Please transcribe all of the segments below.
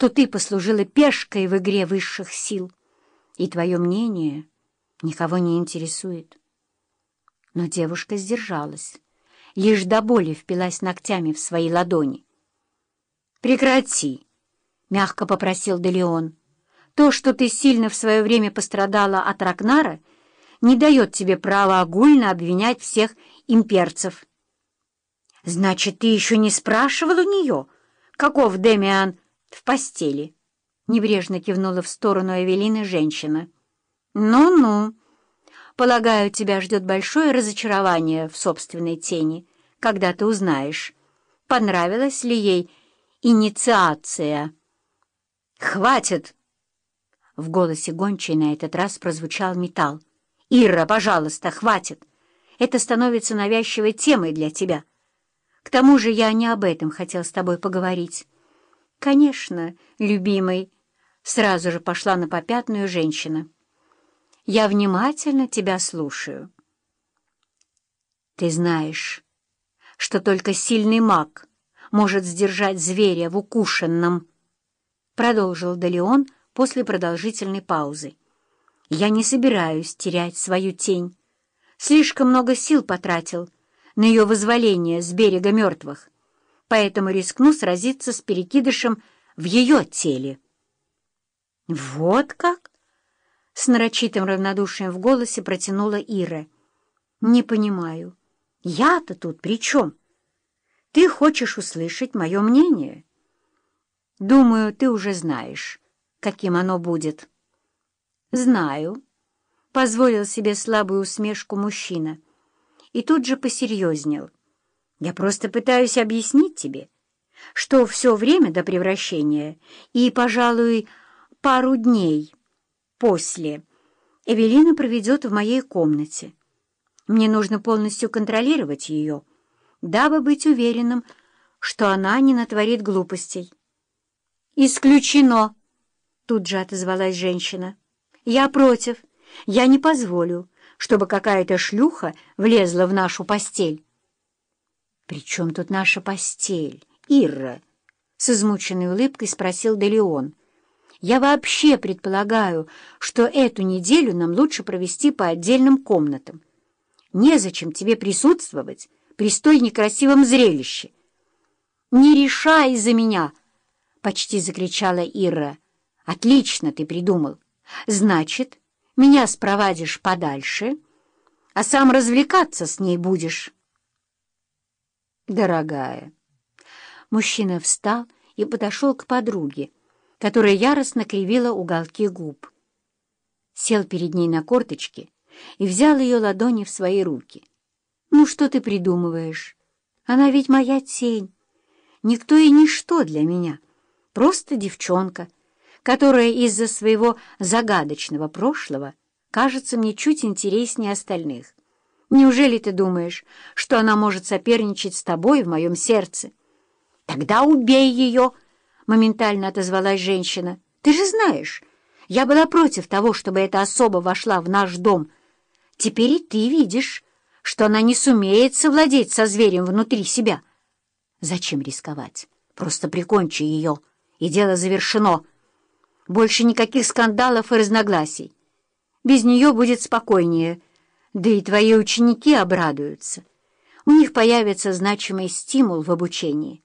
что ты послужила пешкой в игре высших сил, и твое мнение никого не интересует. Но девушка сдержалась, лишь до боли впилась ногтями в свои ладони. «Прекрати!» — мягко попросил Делеон. «То, что ты сильно в свое время пострадала от Ракнара, не дает тебе права огульно обвинять всех имперцев». «Значит, ты еще не спрашивал у нее, каков Демиан в постели?» Небрежно кивнула в сторону Эвелины женщина. «Ну-ну. Полагаю, тебя ждет большое разочарование в собственной тени, когда ты узнаешь, понравилась ли ей инициация». «Хватит!» В голосе гончей на этот раз прозвучал металл. «Ира, пожалуйста, хватит! Это становится навязчивой темой для тебя. К тому же я не об этом хотел с тобой поговорить». «Конечно, любимый!» Сразу же пошла на попятную женщина. «Я внимательно тебя слушаю». «Ты знаешь, что только сильный маг может сдержать зверя в укушенном», продолжил Далеон после продолжительной паузы. «Я не собираюсь терять свою тень. Слишком много сил потратил на ее вызволение с берега мертвых поэтому рискну сразиться с перекидышем в ее теле. «Вот как?» — с нарочитым равнодушием в голосе протянула Ира. «Не понимаю. Я-то тут при чем? Ты хочешь услышать мое мнение?» «Думаю, ты уже знаешь, каким оно будет». «Знаю», — позволил себе слабую усмешку мужчина и тут же посерьезнел. Я просто пытаюсь объяснить тебе, что все время до превращения и, пожалуй, пару дней после Эвелина проведет в моей комнате. Мне нужно полностью контролировать ее, дабы быть уверенным, что она не натворит глупостей. «Исключено!» — тут же отозвалась женщина. «Я против. Я не позволю, чтобы какая-то шлюха влезла в нашу постель». «При чем тут наша постель, Ирра?» — с измученной улыбкой спросил Делеон. «Я вообще предполагаю, что эту неделю нам лучше провести по отдельным комнатам. Незачем тебе присутствовать при столь некрасивом зрелище». «Не решай за меня!» — почти закричала Ирра. «Отлично ты придумал. Значит, меня спровадишь подальше, а сам развлекаться с ней будешь» дорогая». Мужчина встал и подошел к подруге, которая яростно кривила уголки губ. Сел перед ней на корточки и взял ее ладони в свои руки. «Ну что ты придумываешь? Она ведь моя тень. Никто и ничто для меня. Просто девчонка, которая из-за своего загадочного прошлого кажется мне чуть интереснее остальных. Неужели ты думаешь, что она может соперничать с тобой в моем сердце? Тогда убей ее, — моментально отозвалась женщина. Ты же знаешь, я была против того, чтобы эта особа вошла в наш дом. Теперь и ты видишь, что она не сумеет совладеть со зверем внутри себя. Зачем рисковать? Просто прикончи ее, и дело завершено. Больше никаких скандалов и разногласий. Без нее будет спокойнее — да и твои ученики обрадуются. У них появится значимый стимул в обучении.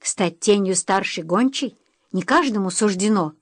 Стать тенью старшей гончей не каждому суждено —